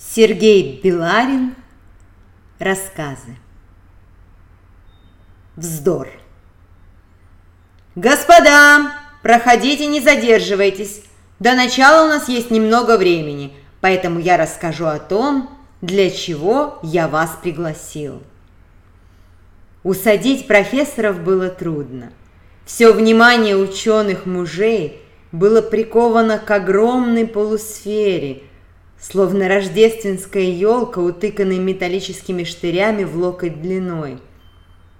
Сергей Беларин. Рассказы. Вздор. Господа, проходите, не задерживайтесь. До начала у нас есть немного времени, поэтому я расскажу о том, для чего я вас пригласил. Усадить профессоров было трудно. Все внимание ученых мужей было приковано к огромной полусфере – словно рождественская елка, утыканная металлическими штырями в локоть длиной.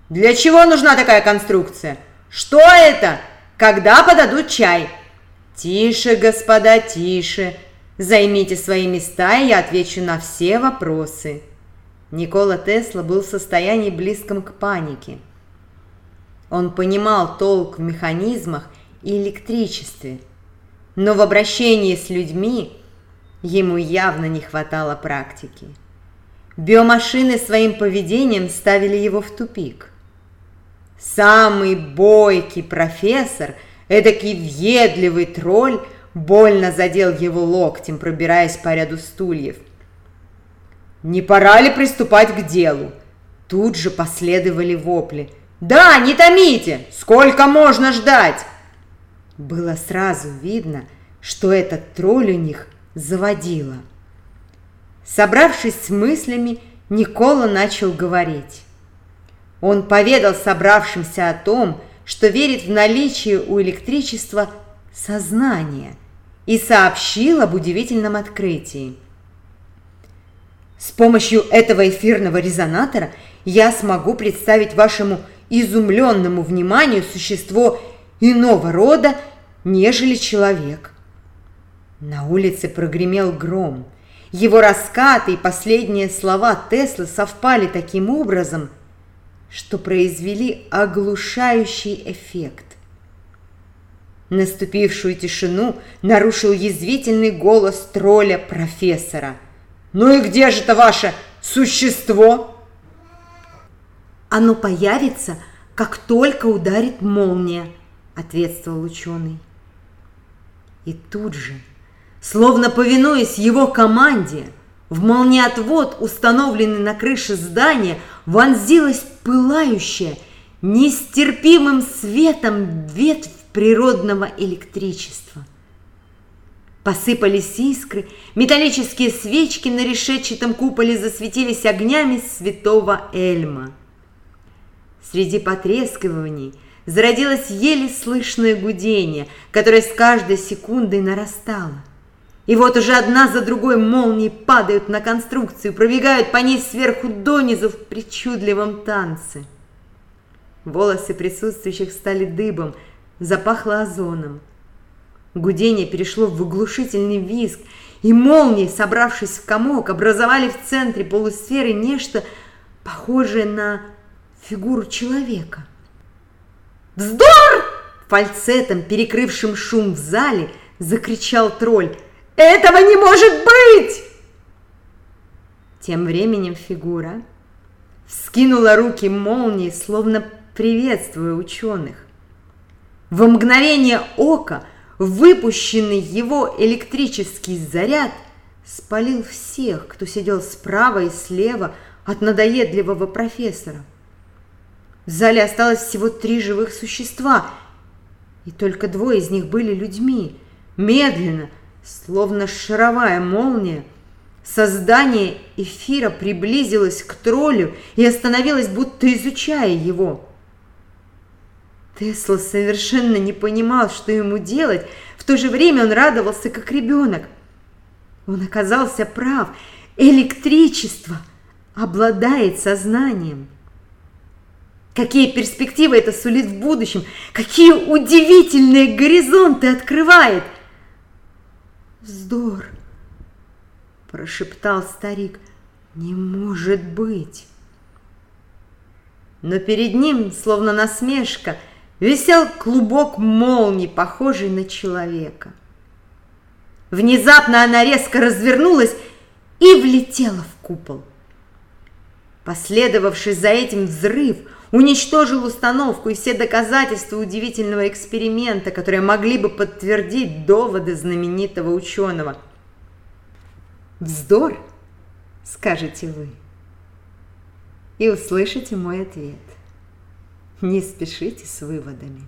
«Для чего нужна такая конструкция? Что это? Когда подадут чай?» «Тише, господа, тише. Займите свои места, и я отвечу на все вопросы». Никола Тесла был в состоянии близком к панике. Он понимал толк в механизмах и электричестве, но в обращении с людьми – Ему явно не хватало практики. Биомашины своим поведением ставили его в тупик. Самый бойкий профессор, эдакий въедливый тролль, больно задел его локтем, пробираясь по ряду стульев. «Не пора ли приступать к делу?» Тут же последовали вопли. «Да, не томите! Сколько можно ждать?» Было сразу видно, что этот тролль у них заводила. Собравшись с мыслями, Никола начал говорить. Он поведал собравшимся о том, что верит в наличие у электричества сознания и сообщил об удивительном открытии. С помощью этого эфирного резонатора я смогу представить вашему изумленному вниманию существо иного рода, нежели человек – на улице прогремел гром. Его раскаты и последние слова Теслы совпали таким образом, что произвели оглушающий эффект. Наступившую тишину нарушил язвительный голос тролля профессора. «Ну и где же это ваше существо?» «Оно появится, как только ударит молния», — ответствовал ученый. И тут же Словно повинуясь его команде, в молниеотвод, установленный на крыше здания, вонзилась пылающая, нестерпимым светом ветвь природного электричества. Посыпались искры, металлические свечки на решетчатом куполе засветились огнями святого Эльма. Среди потрескиваний зародилось еле слышное гудение, которое с каждой секундой нарастало. И вот уже одна за другой молнии падают на конструкцию, пробегают по ней сверху донизу в причудливом танце. Волосы присутствующих стали дыбом, запахло озоном. Гудение перешло в оглушительный визг, и молнии, собравшись в комок, образовали в центре полусферы нечто похожее на фигуру человека. «Вздор!» Фальцетом, перекрывшим шум в зале, закричал тролль – этого не может быть!» Тем временем фигура вскинула руки молнии, словно приветствуя ученых. В мгновение ока выпущенный его электрический заряд спалил всех, кто сидел справа и слева от надоедливого профессора. В зале осталось всего три живых существа, и только двое из них были людьми. Медленно, Словно шаровая молния, создание эфира приблизилось к троллю и остановилось, будто изучая его. Тесла совершенно не понимал, что ему делать, в то же время он радовался, как ребенок. Он оказался прав, электричество обладает сознанием. Какие перспективы это сулит в будущем, какие удивительные горизонты открывает – вздор!» Прошептал старик. «Не может быть!» Но перед ним, словно насмешка, висел клубок молний, похожий на человека. Внезапно она резко развернулась и влетела в купол. Последовавший за этим взрыв – уничтожил установку и все доказательства удивительного эксперимента, которые могли бы подтвердить доводы знаменитого ученого. Вздор скажете вы. И услышите мой ответ. Не спешите с выводами.